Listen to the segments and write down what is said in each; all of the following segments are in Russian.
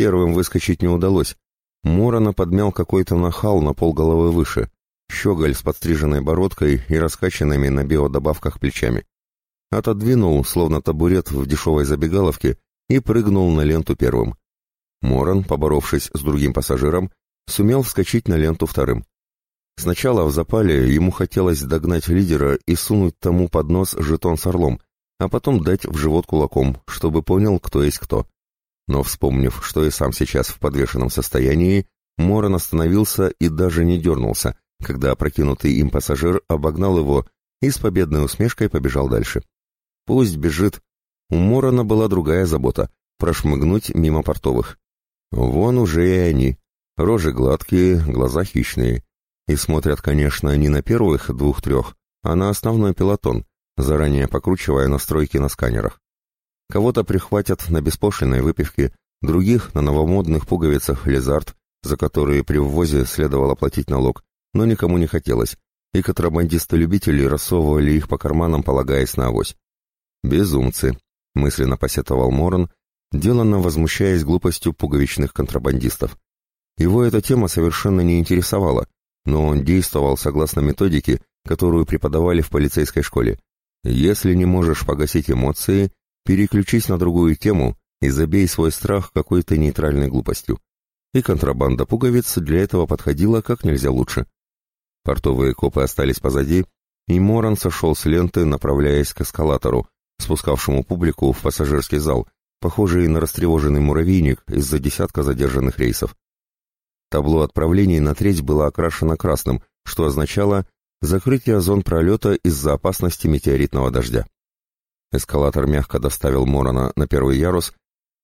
Первым выскочить не удалось. Морона подмял какой-то нахал на полголовы выше, щеголь с подстриженной бородкой и раскачанными на биодобавках плечами. Отодвинул, словно табурет в дешевой забегаловке, и прыгнул на ленту первым. Моран, поборовшись с другим пассажиром, сумел вскочить на ленту вторым. Сначала в запале ему хотелось догнать лидера и сунуть тому под нос жетон с орлом, а потом дать в живот кулаком, чтобы понял, кто есть кто. Но вспомнив, что и сам сейчас в подвешенном состоянии, Моран остановился и даже не дернулся, когда опрокинутый им пассажир обогнал его и с победной усмешкой побежал дальше. Пусть бежит. У Морана была другая забота — прошмыгнуть мимо портовых. Вон уже и они. Рожи гладкие, глаза хищные. И смотрят, конечно, не на первых двух-трех, а на основной пилотон, заранее покручивая настройки на сканерах. Кого-то прихватят на беспошлиной выпивке, других на новомодных пуговицах «Лизард», за которые при ввозе следовало платить налог, но никому не хотелось, и контрабандисты-любители рассовывали их по карманам, полагаясь на авось. «Безумцы», — мысленно посетовал Моран, деланно возмущаясь глупостью пуговичных контрабандистов. Его эта тема совершенно не интересовала, но он действовал согласно методике, которую преподавали в полицейской школе. Если не можешь погасить эмоции, переключись на другую тему и забей свой страх какой-то нейтральной глупостью. И контрабанда пуговиц для этого подходила как нельзя лучше. Портовые копы остались позади, и Моран сошел с ленты, направляясь к эскалатору, спускавшему публику в пассажирский зал, похожий на растревоженный муравейник из-за десятка задержанных рейсов. Табло отправлений на треть было окрашено красным, что означало закрытие зон пролета из-за опасности метеоритного дождя. Эскалатор мягко доставил Морона на первый ярус,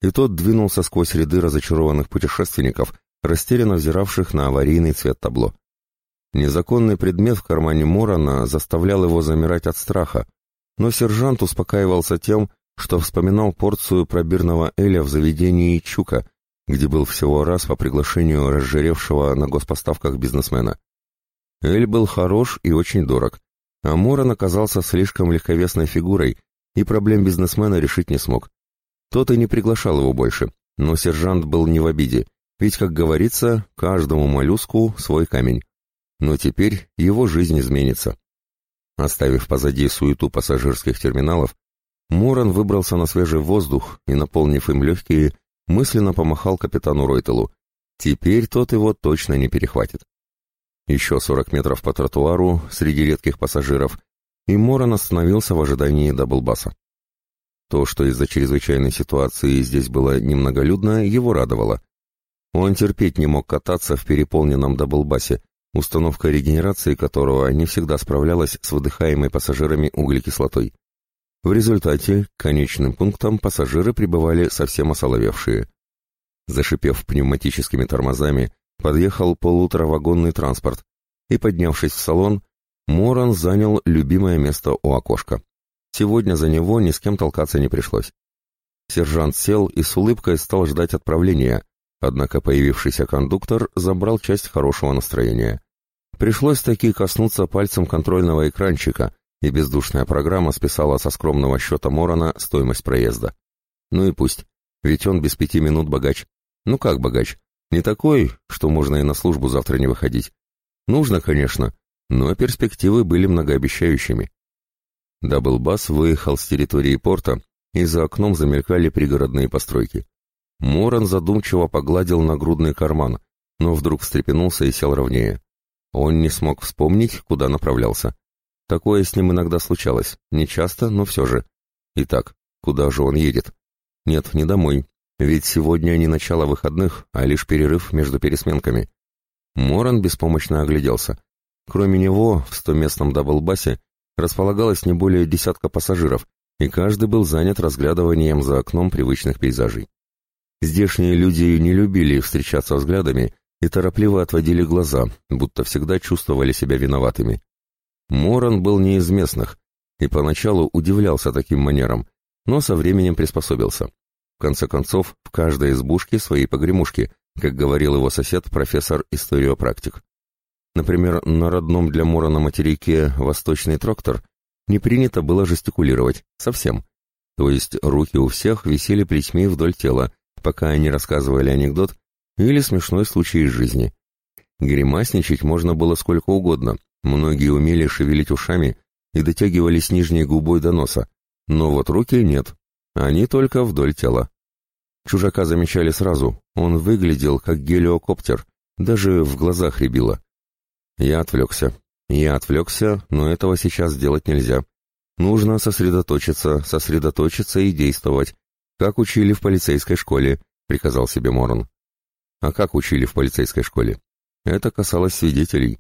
и тот двинулся сквозь ряды разочарованных путешественников, растерянно взиравших на аварийный цвет табло. Незаконный предмет в кармане Морона заставлял его замирать от страха, но сержант успокаивался тем, что вспоминал порцию пробирного Эля в заведении Чука, где был всего раз по приглашению разжиревшего на господставках бизнесмена. Эль был хорош и очень дорог, а Моран оказался слишком легковесной фигурой и проблем бизнесмена решить не смог. Тот и не приглашал его больше, но сержант был не в обиде, ведь, как говорится, каждому моллюску свой камень. Но теперь его жизнь изменится. Оставив позади суету пассажирских терминалов, Моран выбрался на свежий воздух и, наполнив им легкие, мысленно помахал капитану Ройтелу. Теперь тот его точно не перехватит. Еще сорок метров по тротуару среди редких пассажиров, и Моран остановился в ожидании даблбаса. То, что из-за чрезвычайной ситуации здесь было немноголюдно, его радовало. Он терпеть не мог кататься в переполненном даблбасе, установка регенерации которого не всегда справлялась с выдыхаемой пассажирами углекислотой. В результате конечным пунктам пассажиры прибывали совсем осоловевшие. Зашипев пневматическими тормозами, подъехал полуторавагонный транспорт, и, поднявшись в салон, Моран занял любимое место у окошка. Сегодня за него ни с кем толкаться не пришлось. Сержант сел и с улыбкой стал ждать отправления, однако появившийся кондуктор забрал часть хорошего настроения. Пришлось таки коснуться пальцем контрольного экранчика, и бездушная программа списала со скромного счета Морона стоимость проезда. Ну и пусть, ведь он без пяти минут богач. Ну как богач? Не такой, что можно и на службу завтра не выходить. Нужно, конечно, но перспективы были многообещающими. Даблбас выехал с территории порта, и за окном замелькали пригородные постройки. Моран задумчиво погладил нагрудный карман, но вдруг встрепенулся и сел ровнее. Он не смог вспомнить, куда направлялся. Такое с ним иногда случалось, не часто, но все же. Итак, куда же он едет? Нет, не домой, ведь сегодня не начало выходных, а лишь перерыв между пересменками. Моран беспомощно огляделся. Кроме него, в стоместном даблбасе располагалось не более десятка пассажиров, и каждый был занят разглядыванием за окном привычных пейзажей. Здешние люди не любили встречаться взглядами и торопливо отводили глаза, будто всегда чувствовали себя виноватыми. Моран был не из местных и поначалу удивлялся таким манерам, но со временем приспособился. В конце концов, в каждой избушке свои погремушки, как говорил его сосед, профессор историопрактик. Например, на родном для Морана материке Восточный Трактор не принято было жестикулировать, совсем. То есть руки у всех висели плетьми вдоль тела, пока они рассказывали анекдот или смешной случай из жизни. Гримасничать можно было сколько угодно, многие умели шевелить ушами и дотягивались нижней губой до носа, но вот руки нет, они только вдоль тела. Чужака замечали сразу, он выглядел как гелиокоптер, даже в глазах рябило. Я отвлекся. Я отвлекся, но этого сейчас делать нельзя. Нужно сосредоточиться, сосредоточиться и действовать, как учили в полицейской школе, приказал себе Морон. А как учили в полицейской школе? Это касалось свидетелей.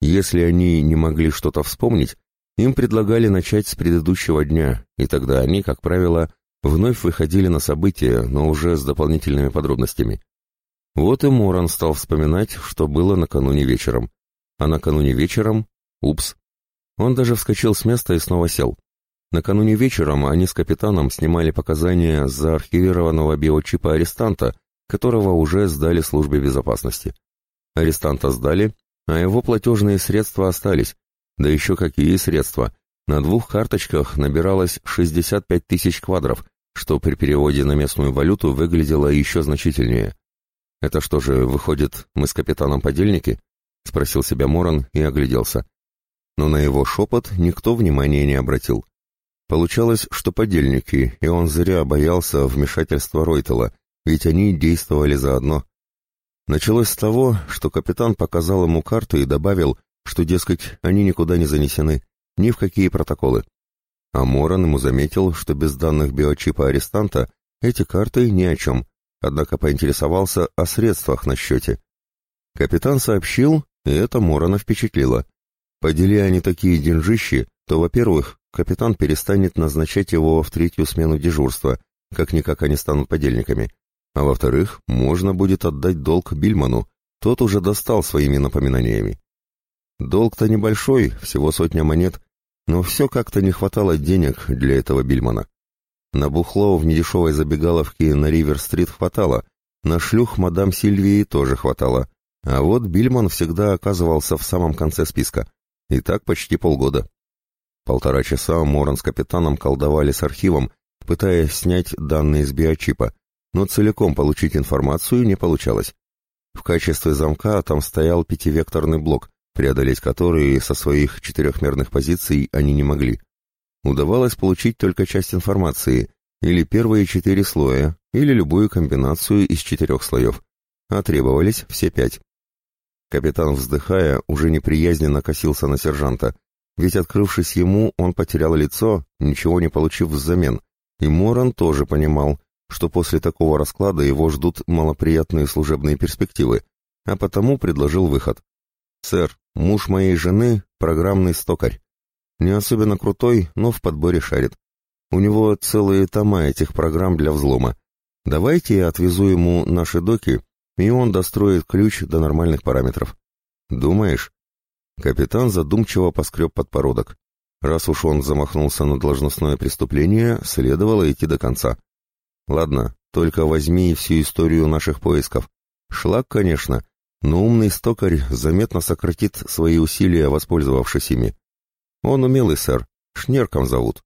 Если они не могли что-то вспомнить, им предлагали начать с предыдущего дня, и тогда они, как правило, вновь выходили на события, но уже с дополнительными подробностями. Вот и Моран стал вспоминать, что было накануне вечером. А накануне вечером... Упс. Он даже вскочил с места и снова сел. Накануне вечером они с капитаном снимали показания за архивированного биочипа арестанта, которого уже сдали службе безопасности. Арестанта сдали, а его платежные средства остались, да еще какие средства? На двух карточках набиралось 65 тысяч квадров, что при переводе на местную валюту выглядело еще значительнее. «Это что же, выходит, мы с капитаном подельники?» — спросил себя Моран и огляделся. Но на его шепот никто внимания не обратил. Получалось, что подельники, и он зря боялся вмешательства Ройтела, ведь они действовали заодно. Началось с того, что капитан показал ему карту и добавил, что, дескать, они никуда не занесены, ни в какие протоколы. А Моран ему заметил, что без данных биочипа арестанта эти карты ни о чем, однако поинтересовался о средствах на счете. Капитан сообщил, и это Морана впечатлило. Подели они такие деньжищи, то, во-первых, капитан перестанет назначать его в третью смену дежурства, как-никак они станут подельниками, а во-вторых, можно будет отдать долг Бильману, тот уже достал своими напоминаниями. Долг-то небольшой, всего сотня монет, но все как-то не хватало денег для этого Бильмана. На бухло в недешевой забегаловке на Ривер-стрит хватало, на шлюх мадам Сильвии тоже хватало, а вот Бильман всегда оказывался в самом конце списка. И так почти полгода. Полтора часа Моран с капитаном колдовали с архивом, пытаясь снять данные с биочипа, но целиком получить информацию не получалось. В качестве замка там стоял пятивекторный блок, преодолеть которые со своих четырехмерных позиций они не могли. Удавалось получить только часть информации, или первые четыре слоя, или любую комбинацию из четырех слоев, а требовались все пять. Капитан, вздыхая, уже неприязненно косился на сержанта, ведь, открывшись ему, он потерял лицо, ничего не получив взамен, и Моран тоже понимал, что после такого расклада его ждут малоприятные служебные перспективы, а потому предложил выход. «Сэр, муж моей жены — программный стокарь. Не особенно крутой, но в подборе шарит. У него целые тома этих программ для взлома. Давайте я отвезу ему наши доки, и он достроит ключ до нормальных параметров. Думаешь?» Капитан задумчиво поскреб подбородок. Раз уж он замахнулся на должностное преступление, следовало идти до конца. «Ладно, только возьми всю историю наших поисков. Шлак, конечно, но умный стокарь заметно сократит свои усилия, воспользовавшись ими. Он умелый, сэр, Шнерком зовут.